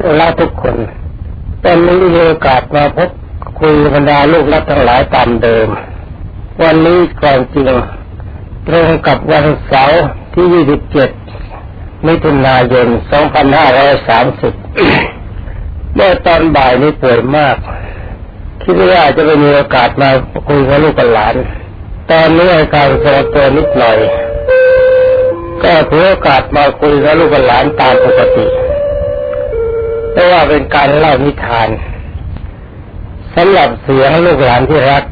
เราทุกคนแต่ไม่มีโอกาสมาพบคุยบรรดาลูกรักทั้งหลายตามเดิม วันนี้ก่อนจริงตรงกับวันเสาร์ที่ 27 มิถุนายน 2530 เมื่อตอนบ่ายนี้ป่วยมาก คิดว่าจะไม่มีโอกาสมาคุยกับลูกกับหลาน ตอนนี้อาการทรงตัวนิดหน่อย ก็ถือโอกาสมาคุยกับลูกกับหลานตามปกติ แต่ว่าเป็นการเล่านิทานสำหรับเสียงลูกหลานที่รัก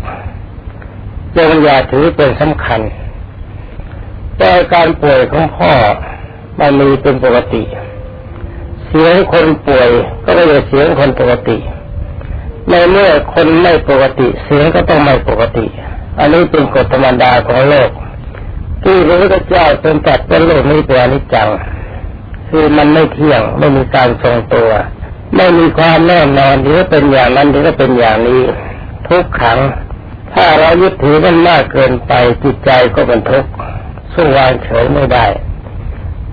จงอย่าถือเป็นสำคัญ แต่การป่วยของพ่อมันมีเป็นปกติ เสียงคนป่วยก็ไม่ใช่เสียงคนปกติ ในเมื่อคนไม่ปกติ เสียงก็ต้องไม่ปกติ อันนี้เป็นกฎธรรมดาของโลก ที่พระพุทธเจ้าเป็นจัดเป็นโลกนี้เป็นอนิจจัง คือมันไม่เที่ยงไม่มีการทรงตัว ไม่มีความแน่นอนหรือเป็นอย่างนั้นหรือเป็นอย่างนี้ ทุกขัง ถ้าเรายึดถือมันมากเกินไปจิตใจก็เป็นทุกข์สู้วางเฉยไม่ได้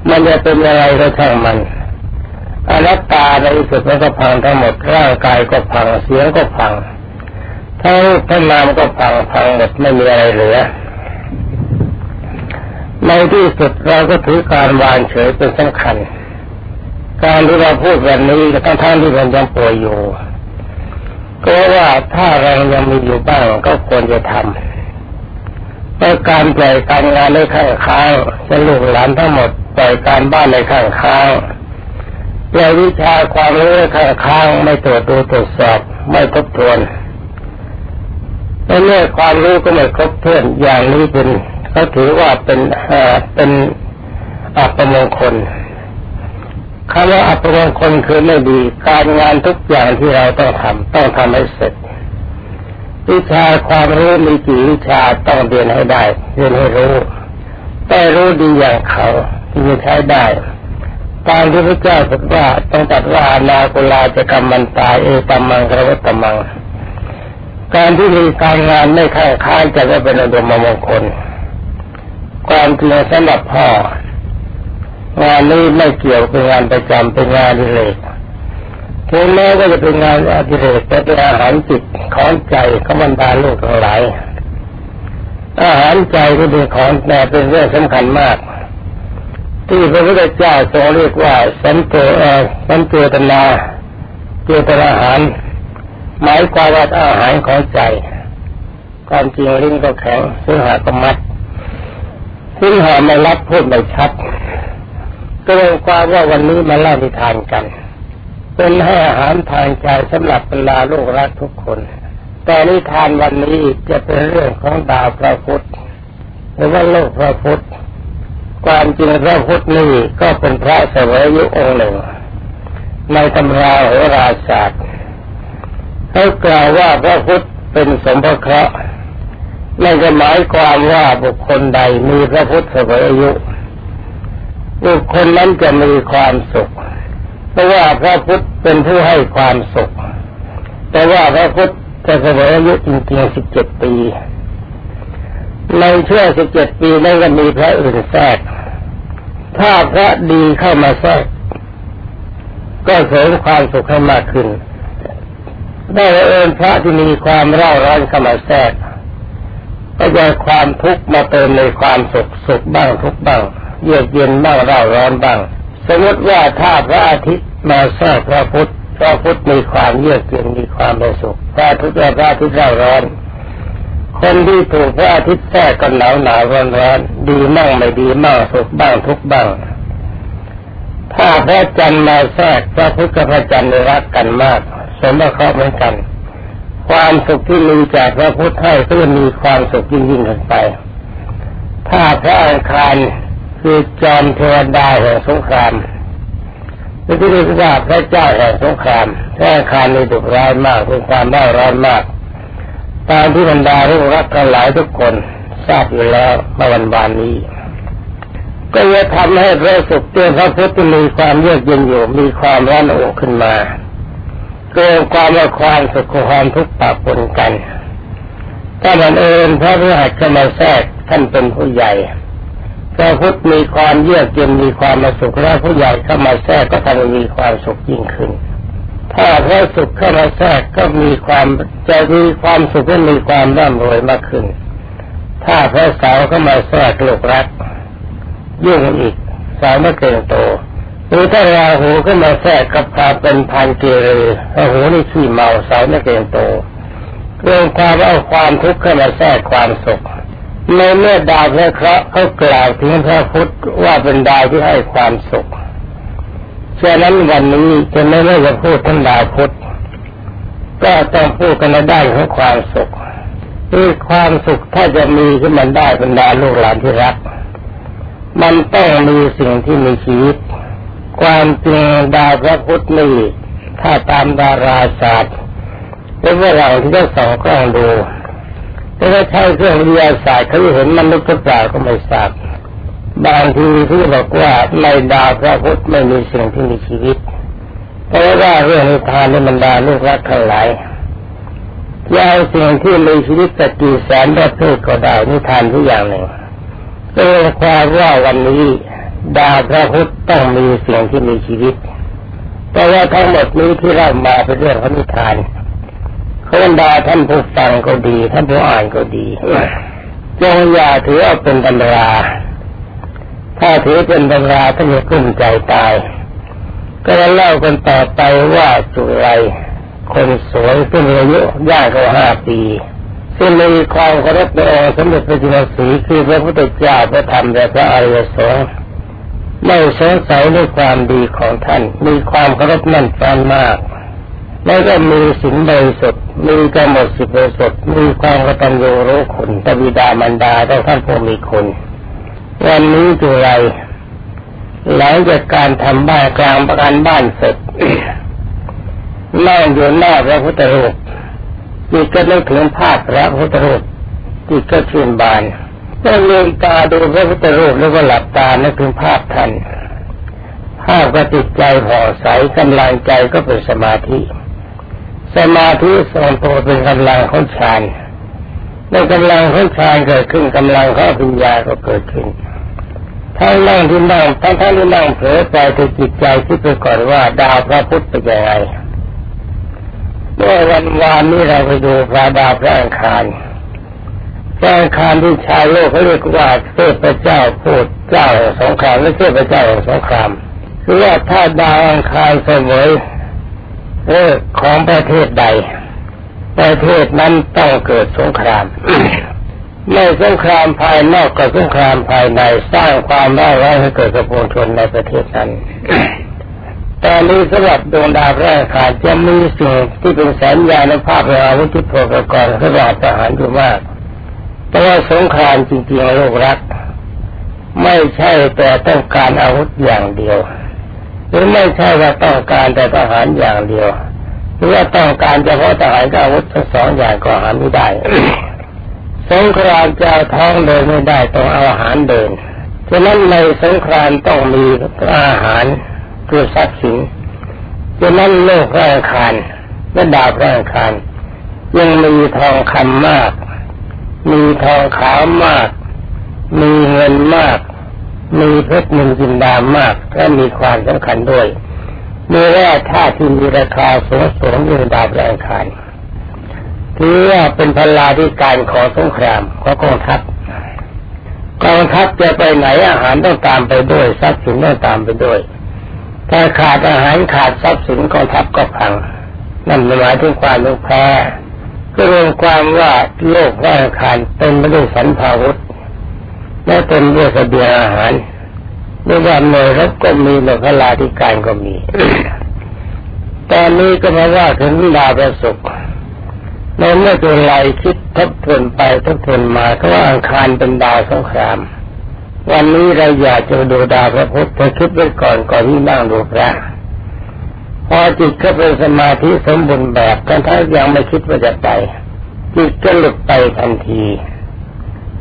มันจะเป็นอะไรก็ช่างมันอนัตตาในที่สุดมันก็พังทั้งหมดร่างกายก็พังเสียงก็พังทั้งรูปทั้งนามก็พังพังหมดไม่มีอะไรเหลือ ในที่สุดเราก็ถือการวางเฉยเป็นสำคัญ การที่เราพูดแบบนี้ทั้งท่านที่มันยังป่วยอยู่ ก็ว่าถ้าแรงยังมีอยู่บ้างก็ควรจะทำเพราะการปล่อยการงานในข้างค้างจะลูกหลานทั้งหมดปล่อยการบ้านในข้างค้างปล่อยวิชาความรู้ในข้างค้างไม่ตรวจดูตรวจสอบไม่ทบทวนในเมื่อความรู้ก็ไม่ครบถ้วนอย่างนี้เป็น เขาถือว่าเป็นเป็นอัปมงคลคำว่าอัปมงคลคือไม่ดี การงานทุกอย่างที่เราต้องทำต้องทำให้เสร็จ วิชาความรู้มีกี่วิชาต้องเรียนให้ได้เรียนให้รู้แต่รู้ดีอย่างเขาที่จะใช้ได้ตามที่พระเจ้าบอกว่าต้องตัดว่านาคุลาจะกรรมมันตายเอตัมมังกระวัตตมัง การที่มีการงานไม่ข้างค้านจะได้เป็นอดมมงคล ความจริงสำหรับพ่องานนี้ไม่เกี่ยวเป็นงานประจำเป็นงานดิเรกถึงแม้ว่าจะเป็นงานอดิเรกแต่เป็นอาหารจิตของใจของบรรดาลูกทั้งหลายอาหารใจก็เป็นของแต่เป็นเรื่องสำคัญมาก ที่พระพุทธเจ้าทรงเรียกว่าสันโตเอสันโตตนาเจตนาอาหารหมายความว่าอาหารของใจ ความจริงลิ้นก็แข็งซึ่งหาก็มัด ซึ่งหาไม่รับพูดไม่ชัด ก็เลยความว่าวันนี้มาเล่านิทานกัน เป็นให้อาหารทางใจสำหรับบรรดาลูกรักทุกคน แต่นิทานวันนี้จะเป็นเรื่องของดาวพระพุทธหรือว่าโลกพระพุทธความจริงพระพุทธนี่ก็เป็นพระเสวยยุองค์หนึ่ง ในตำราโหราศาสตร์เขากล่าวว่าพระพุทธเป็นสมภเคราะห์ นั่นก็หมายความว่าบุคคลใดมีพระพุทธเสวยอายุ บุคคลนั้นจะมีความสุข เพราะว่าพระพุทธเป็นผู้ให้ความสุข แต่ว่าพระพุทธจะเสวยอายุจริงๆสิบเจ็ดปี ในช่วงสิบเจ็ดปีนั้นก็มีพระอื่นแทรก ถ้าพระดีเข้ามาแทรก ก็เสริมความสุขให้มากขึ้น ได้เอิญพระที่มีความเร่าร้อนเข้ามาแทรก ก็จะความทุกข์มาเติมในความสุขสุขบ้างทุกบ้าง เยือกเย็นบ้างเร่าร้อนบ้าง สมมติว่าถ้าพระอาทิตย์มาแทรกพระพุทธพระพุทธมีความเยือกเย็นมีความเป็นสุขพระอาทิตย์พระอาทิตย์ร่าร้อนคนที่ถูกพระอาทิตย์แทรกก็หนาวหนาวร้อนร้อนดีมั่งไม่ดีมั่งสุขบ้างทุกบ้าง ถ้าพระจันทร์มาแทรกพระพุทธกับพระจันทร์รักกันมากสมบัติเหมือนกัน ความสุขที่มีจากพระพุทธให้ก็จะมีความสุขยิ่งยิ่งขึ้นไป ถ้าพระอังคารคือจอมเทวดาแห่งสงครามที่เรียกว่าพระเจ้าแห่งสงครามพระอังคารมีดุร้ายมากเป็นความร้าร้อนมาก ตามที่บรรดาลูกรักกันหลายทุกคนทราบอยู่แล้วเมื่อวันวานนี้ ก็จะทำให้พระสุขเตือนพระพุทธมีความเยือกเย็นอยู่มีความร้อนอกขึ้นมา เกิดความว่าความสุขความทุกข์ปะปนกัน ถ้ามันเอิญพระพฤหัสเข้ามาแทรกท่านเป็นผู้ใหญ่พระพุทธมีความเยือกเย็นมีความมาสุขแล้วผู้ใหญ่เข้ามาแทรกก็ทำให้มีความสุขยิ่งขึ้น ถ้าพระสุขเข้ามาแทรกก็มีความจะมีความสุขและมีความร่ำรวยมากขึ้น ถ้าพระสาวเข้ามาแทรกโลกรักยุ่งอีกสาวไม่เกินโต หรือถ้าราหูขึ้นมาแทรกกับพาเป็นพันเกเรราหูนี่ขี้เมาสาวไม่เกินโตเรื่องความเอาความทุกข์เข้ามาแทรกความสุขในเมื่อดาวพระเคราะห์เขากล่าวถึงพระพุทธว่าเป็นดาวที่ให้ความสุขฉะนั้นวันนี้จะไม่ได้จะพูดทั้งดาวพุทธก็ต้องพูดกันในด้านของความสุขคือความสุขถ้าจะมีขึ้นมันได้บรรดาลูกหลานที่รัก มันต้องมีสิ่งที่มีชีวิต ความจริงดาวพระพุทธนี่ถ้าตามดาราศาสตร์หรือว่าเราที่ได้ส่องกล้องดูแต่ถ้าใช้เครื่องวิทยาศาสตร์เขาเห็นมนุษย์หรือเปล่าก็ไม่ทราบบางทีที่บอกว่าในดาวพระพุทธไม่มีสิ่งที่มีชีวิตเพราะว่าเรื่องนิทานในบรรดาลูกรักทั้งหลายยาวสิ่งที่มีชีวิตจะกี่แสนประเภทก็ได้นิทานทุกอย่างหนึ่งเออความว่าวันนี้ ดาวพระพุทธต้องมีสิ่งที่มีชีวิต แต่ว่าทั้งหมดนี้ที่เรามาเป็นเรื่องของนิทานเขาบรรดาท่านผู้ฟังก็ดี ท่านผู้อ่านก็ดีจงอย่าถือเอาเป็นตำรา ถ้าถือเป็นตำราท่านจะกุ้มใจตาย ก็จะเล่ากันต่อไปว่าสุไรคนสวยซึ่งอายุย่างกว่าห้าปี ซึ่งมีความเคารพในองค์สมเด็จพระจินสีคือพระพุทธเจ้าพระธรรมและพระอริยสงฆ์ ไม่สงสัยในความดีของท่าน มีความเคารพนั่นฟันมาก แล้วก็มีสินบริสุทธิ์มีกำหนดสิบบริสุทธิ์มีความกตัญญูรู้คุณตบิดามันดาต้องท่านผู้มีคุณวันนี้จุไรหลังจากการทำบ้านกลางประกันบ้านเสร็จนั่งอยู่หน้าพระพุทธรูปจิตก็นึกถึงภาพพระพุทธรูปจิตก็ชื่นบาน ก็ลืมตาดูพระพุทธรูปแล้วก็หลับตานึกถึงภาพท่านภาพก็ติดใจห่อใสกำลังใจก็เป็นสมาธิ สมาธิทรงตัวเป็นกำลังของฌานในกำลังของฌานเกิดขึ้นกำลังของปัญญาก็เกิดขึ้นทั้งนั่งที่นั่งทั้งทั้งที่นั่งเผลอใจถึงจิตใจคิดไปก่อนว่าดาวพระพุทธเป็นยังไงเมื่อวันวานนี้เราไปดูพระดาวพระอังคาร พระอังคารที่ชายโลกเขาเรียกว่าเทพเจ้าพูดเจ้าสงครามและเทพเจ้าสงครามคือว่าถ้าดาวอังคารเสมอเออของประเทศใด ประเทศนั้นต้องเกิดสงครามไม่สงครามภายนอกกับสงครามภายในสร้างความร้ายแรงให้เกิดกับปวงชนในประเทศนั้นตอนนี้สำหรับดวงดาวแรกขาดจะมีสิ่งที่เป็นแสนยาในภาพเราวุธโปรกรณ์สำหรับทหารอยู่มาก แต่ว่าสงครามจริงๆโลกรัก ไม่ใช่แต่ต้องการอาวุธอย่างเดียว หรือไม่ใช่ว่าต้องการแต่ทหารอย่างเดียว หรือว่าต้องการเฉพาะทหารกับอาวุธทั้งสองอย่างก็หาไม่ได้สงครามจะเอาท้องเดินไม่ได้ต้องเอาอาหารเดินฉะนั้นในสงครามต้องมีอาหารคือทรัพย์สินฉะนั้นโลกร่างคารและดาวร่างคารยังมีทองคำมาก มีทองขาวมาก มีเงินมาก มีเพชรมีจินดามากและมีความสำคัญด้วยมีแร่ธาตุที่มีราคาสูงสูงอยู่ดาวแรงคารถือว่าเป็นพลาธิการของสงครามของกองทัพกองทัพจะไปไหนอาหารต้องตามไปด้วยทรัพย์สินต้องตามไปด้วยถ้าขาดอาหารขาดทรัพย์สินกองทัพก็พัง นั่นหมายถึงความลุกแพ้ ก็รวมความว่าโลกแรงคารเป็นไม่ด้วยสันพาวุธและเป็นด้วยเสบียงอาหารในวันหน่วยรบก็มีหน่วยพลาธิการก็มี ตอนนี้ก็มาว่าถึงดาวประสุกในเมื่อตัวไรคิดทบทวนไปทบทวนมาก็ว่าอังคารเป็นดาวสงคราม วันนี้เราอยากจะดูดาวพระพุทธคิดไว้ก่อนก่อนที่นั่งดูพระ พอจิตเข้าไปสมาธิสมบูรณ์แบบกันถ้ายังไม่คิดว่าจะไปจิตก็หลุดไปทันที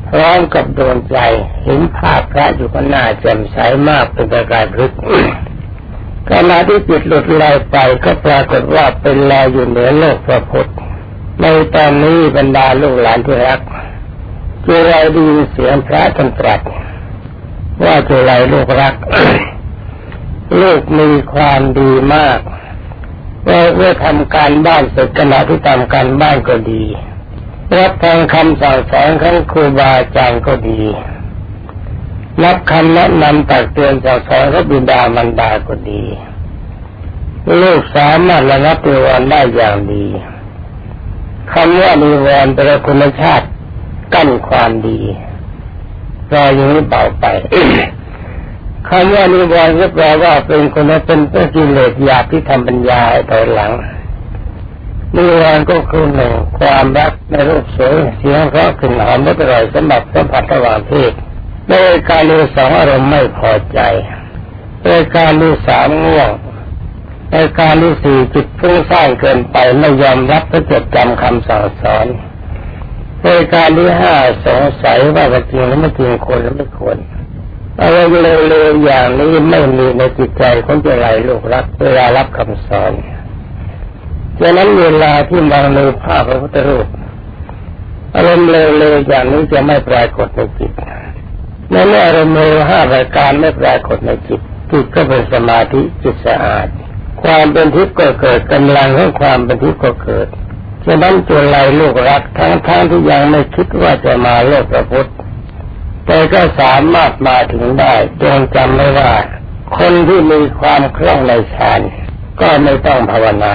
พร้อมกับโดนใจเห็นภาพพระอยู่ก็น่าแจ่มใสมากเป็นประกายพลึกขณะที่จิตหลุดลอยไปก็ปรากฏว่าเป็นลอยอยู่เหนือโลกพระพุทธในตอนนี้บรรดาลูกหลานที่รักคือราดีเสียงพระท่านตรัสว่าจะไรลูกรัก ลูกมีความดีมาก เมื่อทำการบ้านเสร็จขณะที่ทำการบ้านก็ดี รับฟังคำสั่งสอนของครูบาอาจารย์ก็ดี รับคำแนะนำตักเตือนจากสอนของบิดามารดาก็ดีลูกสามารถระงับนิวรณ์ได้อย่างดีคำว่านิวรณ์เป็นคุณชาติกั้นความดีรออย่างนี้เบาไป คำว่านิวรณ์ก็แปลว่าเป็นคนเป็นเป็นกิเลสหยาบที่ทำปัญญาต่อหลังนิวรณ์ก็คือหนึ่งความรักในรูปสวยเสียงเพราะกลิ่นหอมไม่อร่อยสำหรับสัมผัสระหว่างเพศในการดูสองอารมณ์ไม่พอใจในการดูสามง่วงในการดูสี่จิตฟุ้งซ่านเกินไปไม่ยอมรับและจดจำคำสั่งสอนในการที่ห้าสงสัยว่าจริงหรือไม่จริงคนหรือไม่ควร อะไรเร็วๆอย่างนี้ไม่มีในจิตใจของเจ้าไรลูกรักเวลารับคำสอนดังนั้นเวลาที่มองในภาพพระพุทธรูปอารมณ์เร็วๆอย่างนี้จะไม่ปรากฏในจิตในเมื่ออารมณ์เร็วห้าประการไม่ปรากฏในจิตจิตก็เป็นสมาธิจิตสะอาด ความเป็นทิพย์ก็เกิดกำลังของความเป็นทิพย์ก็เกิดฉะนั้นตัวไรลูกรักทั้งทั้งที่ยังไม่คิดว่าจะมาโลกพระพุทธ แต่ก็สามารถมาถึงได้จงจำไม่ว่า คนที่มีความคล่องในฌานก็ไม่ต้องภาวนา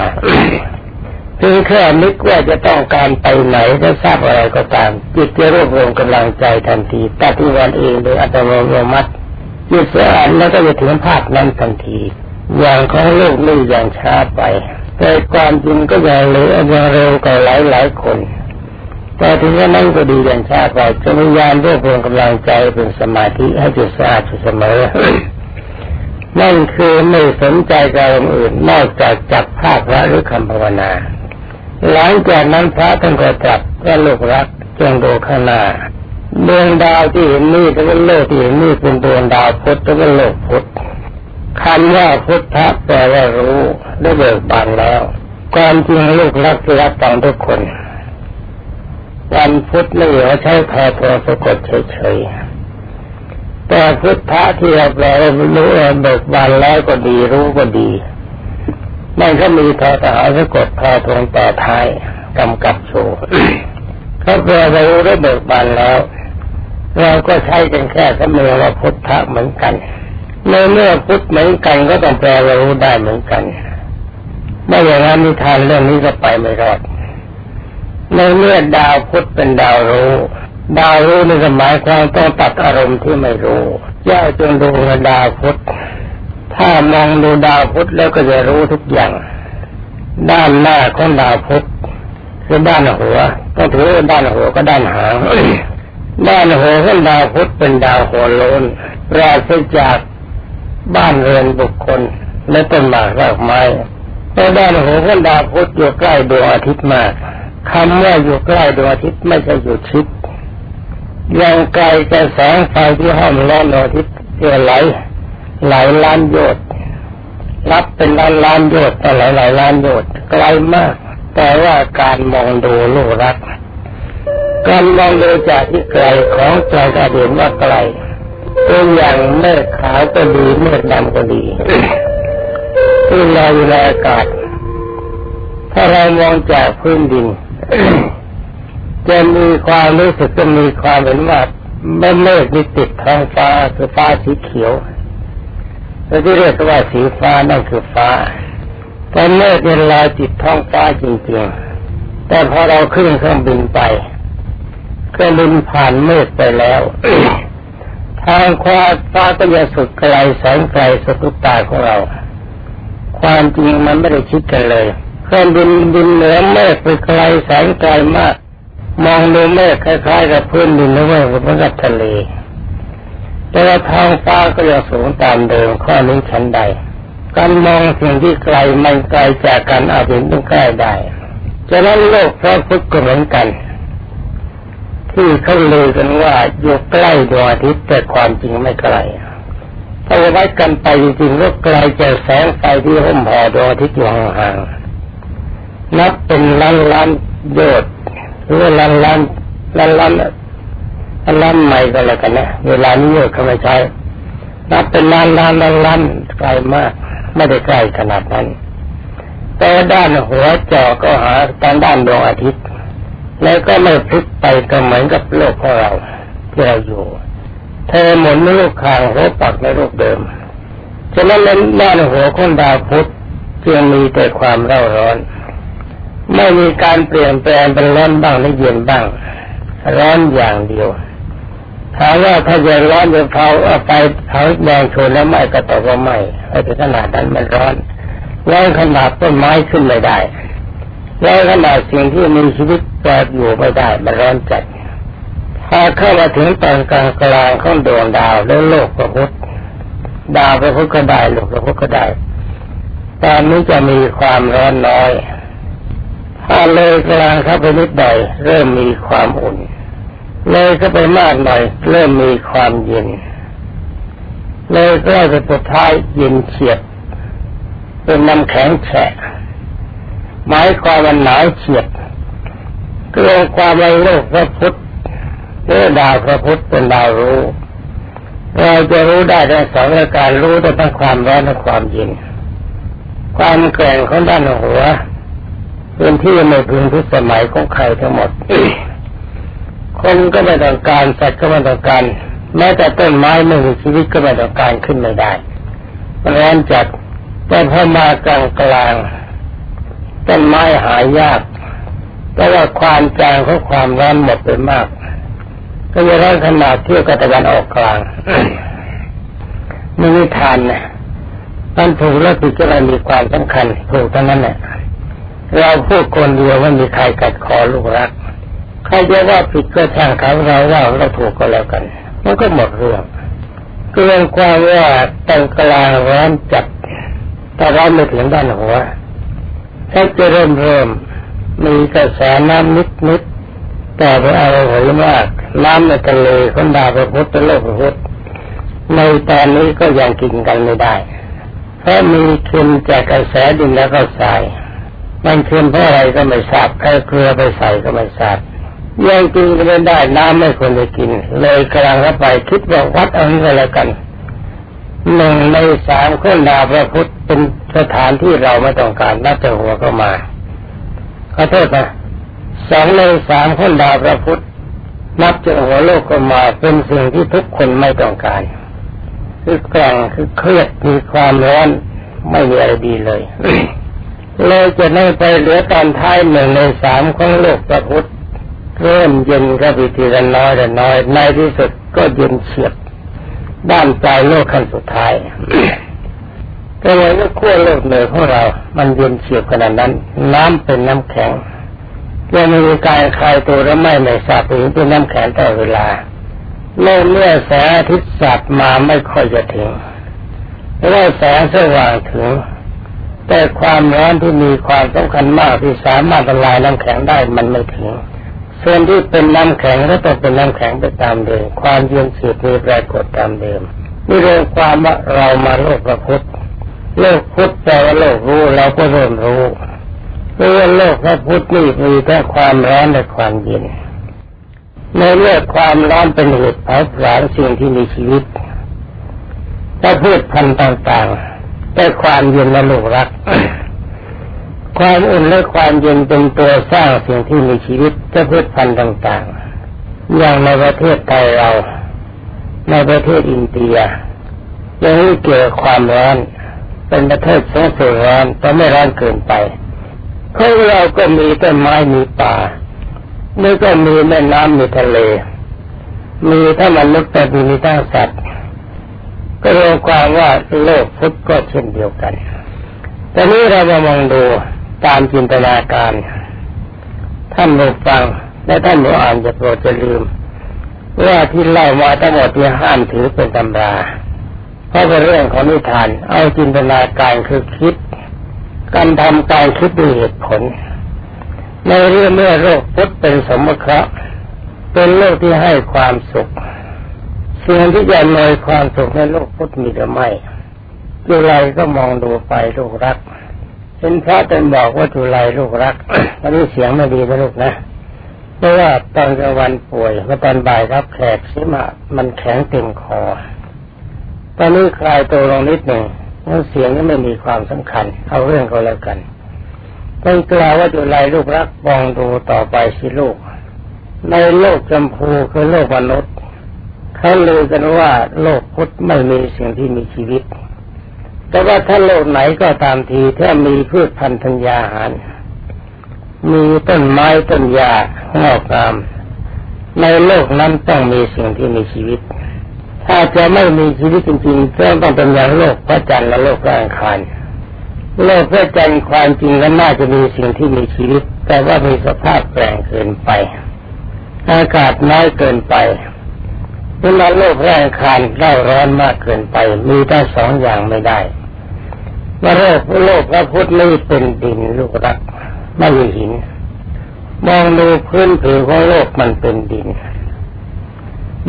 เพียงแค่นึกว่าจะต้องการไปไหนถ้าทราบอะไรก็ตามจิตจะรวบรวมกำลังใจทันทีตัดที่วันเองโดยอัตโนมัติจิตสียอ่านแล้วก็จะถึงภาพนั้นทันที อย่างของโลกนี่อย่างช้าไป แต่ความจริงก็ยังเร็วยังเร็วกว่าหลายหลายคน แต่ถึงนั้นก็ดีอย่างช้าไปจะมียานรวบรวมกำลังใจเป็นสมาธิให้จิตสะอาดเสมอนั่นคือไม่สนใจกับอื่นนอกจากจับภาพพระหรือคำภาวนา หลังจากนั้นพระท่านก็ตรัสว่าลูกรักจงดูข้างหน้าดวงดาวที่เห็นนี่ก็เป็นโลกที่เห็นนี่เป็นดวงดาวพุทธก็เป็นโลกพุทธคำว่าพุทธะแปลว่ารู้ได้เบิกบานแล้วความจริงลูกรักที่รักต่างทุกคน วันพุทธไม่เหลือใช้แพรโทรสะกดเฉยๆแต่พุทธะที่เราแปลรู้เบิกบานแล้วก็ดีรู้ก็ดีนั่นก็มีทอทหารสะกดทอทงต่อท้ายกำกับโชว์เขาแปลว่ารู้ได้เบิกบานแล้ว เราก็ใช้กันแค่สำเนียงว่าพุทธะเหมือนกันในเมื่อพุทธเหมือนกันก็ต้องแปลว่ารู้ได้เหมือนกันไม่อย่างนั้นนิทานเรื่องนี้ก็ไปไม่รอด ในเมื่อดาวพุธเป็นดาวรู้ ดาวรู้ในหมายความต้องตัดอารมณ์ที่ไม่รู้ย่าจงดูดาวพุธถ้ามองดูดาวพุธแล้วก็จะรู้ทุกอย่าง ด้านหน้าของดาวพุธคือด้านหัวต้องถือด้านหัวก็ด้านหางด้านหัวของดาวพุธเป็นดาวหัวโลนปราศจากบ้านเรือนบุคคลและต้นไม้รากไม้แต่ด้านหัวของดาวพุธอยู่ใกล้ดวงอาทิตย์มาก คำว่าอยู่ใกล้ดวงอาทิตย์ไม่ใช่อยู่ชิดยังไกลแต่แสงไฟที่ห้อมล้อมดวงอาทิตย์เกิดไหลายหลายล้านโยชน์รับเป็นล้านล้านโยชน์แต่หลายหลายล้านโยชน์ไกลมาก แต่ว่าการมองดูลูกรัก การมองดูจากที่ไกลของใจกระเด็นว่าไกลตัวอย่างเมฆขาวก็ดีเมฆดำก็ดีที่ลอยอยู่ในอากาศถ้าเรามองจากพื้นดิน จะมีความรู้สึกจะมีความเห็นว่าเมฆนี่ติดท้องฟ้าคือฟ้าสีเขียวแต่ที่เรียกว่าสีฟ้านั่นคือฟ้า แต่เมฆเป็นลอยติดท้องฟ้าจริงๆ แต่พอเราขึ้นเครื่องบินไปเครื่องบินผ่านเมฆไปแล้วทางควาฟ้าก็จะสุดไกลแสงไกลสุดตาของเรา ความจริงมันไม่ได้ชิดกันเลย เครื่องบินบินเหนือเมฆไปไกลแสงไกลมาก มองดูเมฆคล้ายๆกับพื้นดินหรือว่าเหมือนกับทะเล แต่ว่าทางฟ้าก็ยังสูงตามเดิมข้อนี้ฉันใด การมองสิ่งที่ไกลมันไกลจากการอาจเห็นต้องใกล้ได้ฉะนั้นโลกพระพุทธก็เหมือนกัน ที่เขาเลยกันว่าอยู่ใกล้ดวงอาทิตย์แต่ความจริงไม่ไกลถ้าวัดกันไปจริงๆก็ไกลจากแสงไฟที่ห่มห่อดวงอาทิตย์อยู่ห่างๆ นับเป็นล้านล้านโยชน์หรือล้านล้านล้านล้านล้านใหม่ก็แล้วกันนะเวลานี้ยอดเขาไม่ใช้นับเป็นล้านล้านล้านล้านไกลมาก ไม่ได้ใกล้ขนาดนั้น แต่ด้านหัวจอก็หาทางด้านดวงอาทิตย์ แล้วก็ไม่พลิกไปก็เหมือนกับโลกของเราที่เราอยู่เธอหมุนลูกคางหัวปักในรูปเดิม ฉะนั้นด้านหัวของดาวพุธจึงมีแต่ความเร่าร้อน ไม่มีการเปลี่ยนแปลงเป็นร้อนบ้างหรือเย็นบ้าง ร้อนอย่างเดียวถามว่าถ้าจะร้อนจะเผาเอาไปเผาแดงชนแล้วไม่ก็ตอบว่าไม่ไอ้ถึงขนาดนั้นมันร้อนร้อนขนาดต้นไม้ขึ้นไม่ได้ร้อนขนาดสิ่งที่มีชีวิตแปรอยู่ไม่ได้มันร้อนจัดพอเข้ามาถึงตอนกลางกลางของดวงดาวแล้วโลกพระพุทธดาวพระพุทธก็ได้โลกพระพุทธก็ได้ตอนนี้จะมีความร้อนน้อย ถ้าเลยกลางเข้าไปนิดหน่อยเริ่มมีความอุ่น เลยก็ไปมากหน่อยเริ่มมีความเย็น เลยก็ไปสุดท้ายเย็นเฉียบ เป็นน้ำแข็งแฉะหมายความว่าหนาวเฉียบก็ลงความในโลกพระพุทธเรื่อดาวพระพุทธเป็นดาวรู้ เราจะรู้ได้ทั้งสองประการรู้ได้ทั้งความร้อนและความเย็น ความแกร่งของด้านหัว พื้นที่ในพื้นที่สมัยของใครทั้งหมด คนก็ไม่ต้องการสัตว์ก็ไม่ต้องการ แม้แต่ต้นไม้ไม่มีชีวิตก็ไม่ต้องการขึ้นไม่ได้ร้อนจัดแต่พอมากลางกลางต้นไม้หายยากแต่ว่าความจางของความร้อนหมดไปมาก ก็จะร้อนขนาดเที่ยวกตะวันออกกลางนี่นิทานนะมันถูกและผิดก็เลยมีความสำคัญถูกทั้งนั้นเนี่ย เราพูดคนเดียวไม่มีใครกัดคอลูกรัก ใครจะว่าผิดก็ช่างเขาเราว่าเราถูกก็แล้วกัน มันก็หมดเรื่องเกินความว่าตั้งกลางร้อนจัดแต่ร้อนไม่ถึงด้านหัวถ้าจะเริ่มเริ่มมีกระแสน้ำนิดนิดแต่ไปเอาหอยมากน้ำในทะเลคนดาไปพุทธโลกพุทธในตอนนี้ก็ยังกินกันไม่ได้ เพราะมีเค็มจากกระแสดินแล้วก็ทราย มันเค็มเพราะอะไรก็ไม่ทราบใครเกลือไปใส่ก็ไม่ทราบยังกินก็ไม่ได้น้ำไม่ควรจะกิน เลยกำลังเข้าไปคิดว่าวัดเอางี้อะไรกันหนึ่งในสามคนดาวพระพุทธเป็นสถานที่เราไม่ต้องการนับจะหัวก็มาขอโทษนะสองในสามคนดาวพระพุทธนับจะหัวโลกก็มาเป็นสิ่งที่ทุกคนไม่ต้องการ คือแกร่งคือเครียดมีความร้อนไม่มีอะไรดีเลย เลยจะได้ไปเหลือตอนท้ายหนึ่งในสามของโลกพระพุทธเริ่มเย็นก็ไปทีละน้อยละน้อย ในที่สุดก็เย็นเฉียบด้านใจโลกขั้นสุดท้ายก็เลยว่าขั้วโลกเหนือของเรา มันเย็นเฉียบขนาดนั้น น้ำเป็นน้ำแข็งยังมีการคลายตัวและไม่ไม่ทราบถึงเป็นน้ำแข็งต่อเวลาโลกเมื่อแสงอาทิตย์สัตว์มาไม่ค่อยจะถึงเพราะว่าแสงสว่างถึง แต่ความร้อนที่มีความสำคัญมากที่สามารถละลายน้ำแข็งได้มันไม่ถึงส่วนที่เป็นน้ำแข็งก็ต้องเป็นน้ำแข็งไปตามเดิม ความเย็นสืบมีปรากฏตามเดิมนี่เรื่องความว่าเรามาโลกพระพุทธโลกพุทธแปลว่าโลกรู้เราก็เริ่มรู้เรื่องโลกพระพุทธนี่มีแค่ความร้อนและความเย็นในเรื่องความร้อนเป็นเหตุเผาผลาญสิ่งที่มีชีวิตถ้าพูดพันธุ์ต่างๆ แต่ความเย็นและโลกรัก ความอุ่นและความเย็นเป็นตัวสร้างสิ่งที่มีชีวิตจะพืชพันธุ์ต่างๆ อย่างในประเทศไทยเรา ในประเทศอินเดียยังไม่เกี่ยวความร้อน เป็นประเทศสงสารร้อนแต่ไม่ร้อนเกินไปของเราก็มีต้นไม้มีป่าแล้วก็มีแม่น้ำมีทะเล มีถ้ามันลุกแต่มีตั้งสัตว์ ก็รวมความว่าโลกพุทธก็เช่นเดียวกันแต่นี้เรามามองดูตามจินตนาการ ท่านผู้ฟังและท่านผู้อ่านจะโปรดจะลืมว่าที่เล่ามาทั้งหมดที่ห้ามถือเป็นตำราเพราะเป็นเรื่องของนิทาน เอาจินตนาการคือคิด การทำการคิดด้วยเหตุผล ในเรื่องเมื่อโรคพุทธเป็นสมคระเป็นโลกที่ให้ความสุข สิ่งที่จะนอยความสุขในโลกพุทธมีหรือไม่จุไลก็มองดูไปลูกรัก เห็นพระเป็นบอกว่าจุไลลูกรักอันนี้เสียงไม่ดีนะลูกนะเพราะว่าตอนกลางวันป่วยเมื่อตอนบ่ายรับแขกซิมามันแข็งเต็มคอ ตอนนี้คลายตัวลงนิดหนึ่งนั่นเสียงก็ไม่มีความสำคัญเอาเรื่องก็แล้วกันต้องกล่าวว่าจุไรลูกรักมองดูต่อไปสิลูก ในโลกจำพูคือโลกมนุษย์ เขาลือกันว่าโลกพุทธไม่มีสิ่งที่มีชีวิต แต่ว่าถ้าโลกไหนก็ตามทีถ้ามีพืชพันธุ์ธัญญาหาร มีต้นไม้ต้นหญ้างอกงาม ในโลกนั้นต้องมีสิ่งที่มีชีวิต ถ้าจะไม่มีชีวิตจริงๆก็ต้องเป็นอย่างโลกพระจันทร์และโลกร่างคารโลกพระจันทร์ความจริงก็น่าจะมีสิ่งที่มีชีวิต แต่ว่ามีสภาพแปลงเกินไป อากาศน้อยเกินไป เวลาโลกแรงคานเล่าร้อนมากเกินไป มีทั้งสองอย่างไม่ได้ว่าโลกโลกพระพุทธนี่เป็นดินลูกรักไม่มีหิน มองดูพื้นผิวของโลกมันเป็นดิน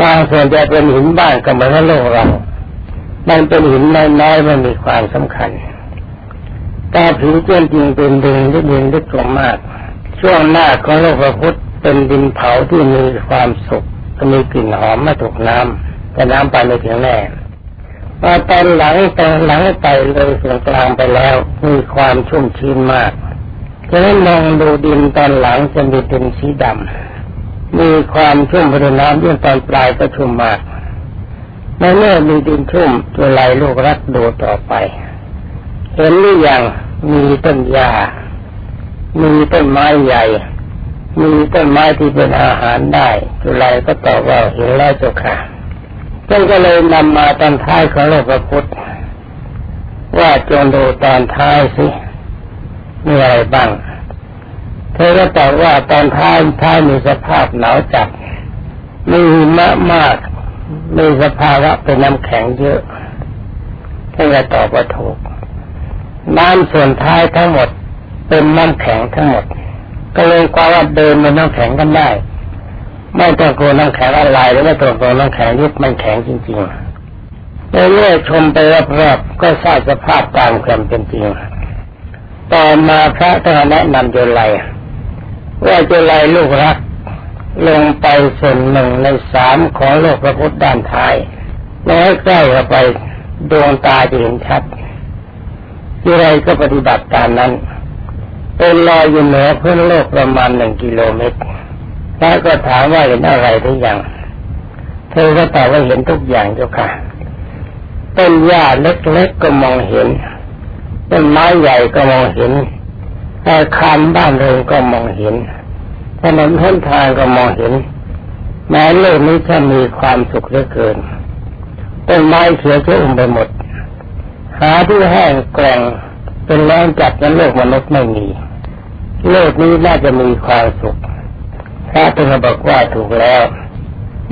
บางส่วนจะเป็นหินบ้างก็เหมือนโลกเรา มันเป็นหินน้อยๆมันมีความสำคัญแต่ผิวเจนจริงเป็นดินที่ดินลึกลงมาก ช่วงหน้าของโลกพระพุทธเป็นดินเผาที่มีความสุข มีกลิ่นหอมไม่ถูกน้ำแต่น้ำไปไม่ถึงแน่พอตอนหลังตอนหลังไปเลยส่วนกลางไปแล้วมีความชุ่มชื้นมากฉะนั้นมองดูดินตอนหลังจะมีดินสีดำมีความชุ่มไปด้วยน้ำยิ่งตอนปลายก็ชุ่มมากในเมื่อมีดินชุ่มตัวไหลลูกรักดูต่อไปเห็นหรือยังมีต้นหญ้ามีต้นไม้ใหญ่ มีต้นไม้ที่เป็นอาหารได้จุไลก็ตอบว่าเห็นแล้วเจ้าค่ะท่านก็เลยนำมาตอนท้ายของโลกพุทธว่าจงดูตอนท้ายสิมีอะไรบ้าง เธอก็ตอบว่าตอนท้ายท้ายมีสภาพหนาวจัดมีมะมากมีสภาวะเป็นน้ำแข็งเยอะท่านก็ตอบว่าถูกน้ำส่วนท้ายทั้งหมดเป็นน้ำแข็งทั้งหมด ก็เลยความว่าเดินบนน้ำแข็งกันได้ ไม่ต้องกลัวน้ำแข็งละลายหรือไม่ต้องกลัวน้ำแข็งยุบมันแข็งจริงๆเมื่อยๆชมไปรอบๆก็ทราบสภาพตามความเป็นจริงต่อมาพระท่านแนะนำจุลัยว่าจุลัยลูกรัก ลงไปส่วนหนึ่งในสามของโลกพระพุทธด้านท้ายแล้วใกล้เข้าไปดวงตาจะเห็นชัดจุลัยก็ปฏิบัติตามนั้น เป็นลอยอยู่เหนือพื้นโลกประมาณหนึ่งกิโลเมตรแล้วก็ถามว่าเห็นอะไรหรือยัง เธอก็ตอบว่าเห็นทุกอย่างเจ้าค่ะ ต้นหญ้าเล็กๆก็มองเห็น ต้นไม้ใหญ่ก็มองเห็นอาคารบ้านเรือนก็มองเห็นถนนหนทางก็มองเห็น แม้โลกนี้จะมีความสุขเหลือเกิน ต้นไม้เขียวเชื่อมไปหมด หาที่แห้งแกร่งเป็นแรงจัดในโลกมนุษย์ไม่มี โลกนี้น่าจะมีความสุขพระท่านบอกว่าถูกแล้ว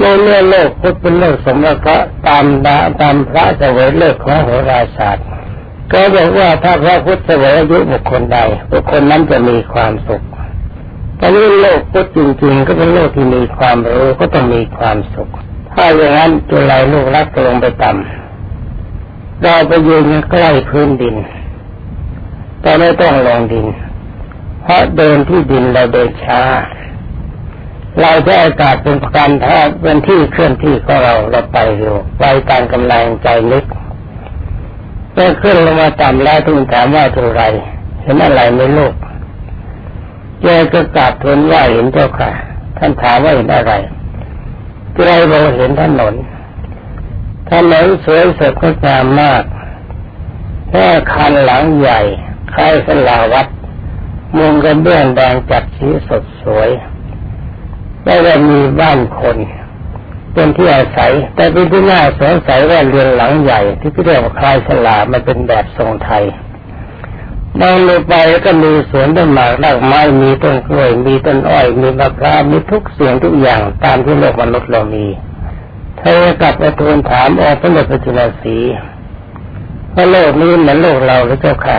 ในเมื่อโลกพุทธเป็นโลกสมรสตามดาตามพระเสวยเลิกของโหราศาสตร์ ก็บอกว่าถ้าพระพุทธเสวยอายุบุคคลใดบุคคลนั้นจะมีความสุขแต่นี่โลกพุทธจริงๆ ก็เป็นโลกที่มีความรู้ก็ต้องมีความสุข ถ้าอย่างนั้นจุลัยลูกรักลงไปต่ำเราไปยืนใกล้พื้นดินแต่ไม่ต้องลงดิน เพราะเดินที่ดินเราเดินช้า เราจะอากาศเป็นประการแท้เป็นที่เคลื่อนที่ของเราเราไปเร็วไปตามกำลังใจลึกเมื่อขึ้นลงมาต่ำแล้วทูลถามว่าเท่าไร เห็นอะไรในโลกแกก็กราบทูลว่าเห็นเจ้าค่ะ ท่านถามว่าเห็นอะไรใครบอกเห็นถนนถนนสวยสดงดงามมากแค่คันหลังใหญ่คล้ายสลาวัด มุงกันเบื้องแดงจัดสีสดสวยได้ว่ามีบ้านคนเป็นที่อาศัย แต่เป็นที่น่าสงสัยว่าเรือนหลังใหญ่ ที่เรียกว่าคลายสลามันเป็นแบบทรงไทยมองลงไปก็มีสวนต้นหมากรากไม้มีต้นกล้วยมีต้นอ้อย มีมะพร้าวมีทุกเสิ่งทุกอย่างตามที่โลกมนุษย์เรามีเธอกลับมาทูลถามองค์พระเดชพระจุลสีว่าโลกนี้เหมือนโลกเราหรือเจ้าค่ะ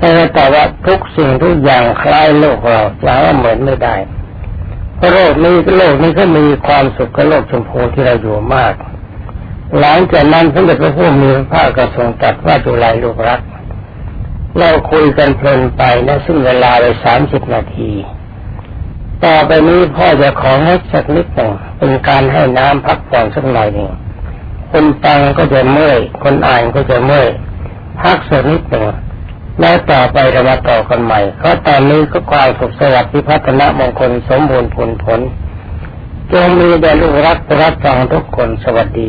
ถ้าแต่ว่าทุกสิ่งทุกอย่างคล้ายโลกเราจะว่าเหมือนไม่ได้เพราะโลกนี้โลกนี้ก็มีความสุขกับโลกชมพูที่เราอยู่มาก หลังจากนั้นพระเดชพระผู้มีพระภาคกระทรงตรัสว่าจุลัยลูกรัก เราคุยกันเพลินไปนะซึ่งเวลาไปสามสิบนาที ต่อไปนี้พ่อจะของให้สักนิดหนึ่งเป็นการให้น้ำพักผ่อนสักหน่อยหนึ่งคนฟังก็จะเมื่อย คนอ่านก็จะเมื่อยพักสักนิดหนึ่ง แล้วต่อไปเรามาต่อกันใหม่เพราะตอนนี้ก็ควายสุขสวัสดิ์พิพัฒนมงคลสมบูรณ์ผลผลจงมีแด่ลูกรักรักฟังทุกคนสวัสดี